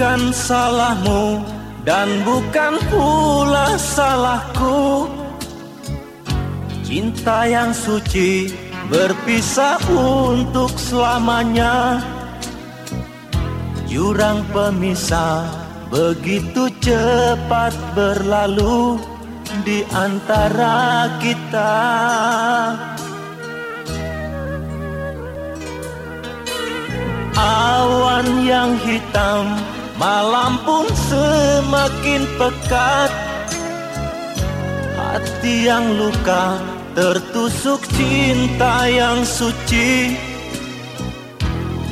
bukan salahmu dan bukan pula salahku. Cinta yang suci berpisah untuk selamanya. Jurang pemisah begitu cepat berlalu di antara kita. Awan yang hitam Malam pun semakin pekat. Hati yang luka Tertusuk cinta yang suci.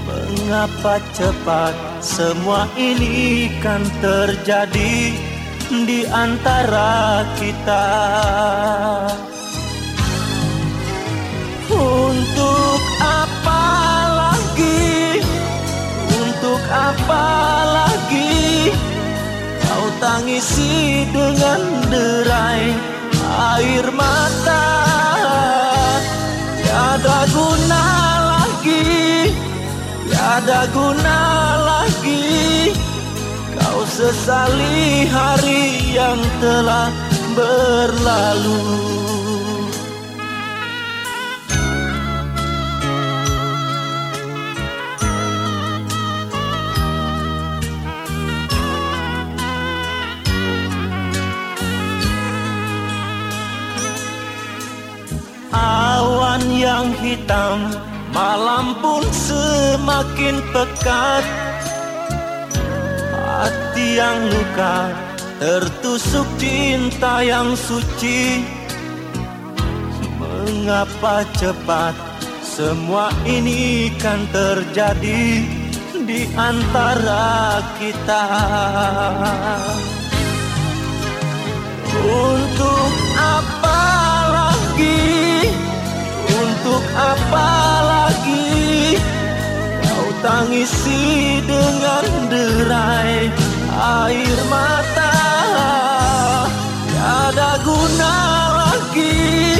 Mengapa cepat semua ini kan terjadi di antara kita tangisi dengan derai air mata. Tiada guna lagi Tiada guna lagi. Kau sesali hari yang telah berlalu yang hitam Malam pun semakin pekat. Hati yang luka Tertusuk cinta yang suci. Mengapa cepat Semua ini kan terjadi Di antara kita tangisi dengan derai air mata. Tiada guna lagi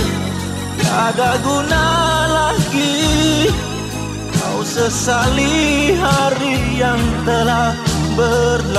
Tiada guna lagi. Kau sesali hari yang telah berlalu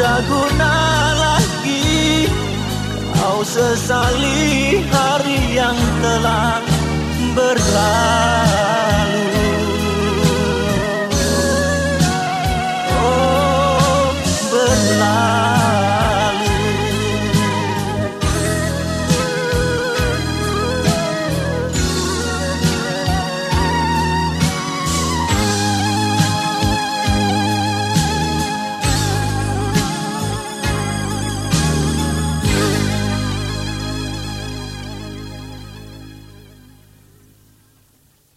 tiada guna lagi Kau sesali hari yang telah berlalu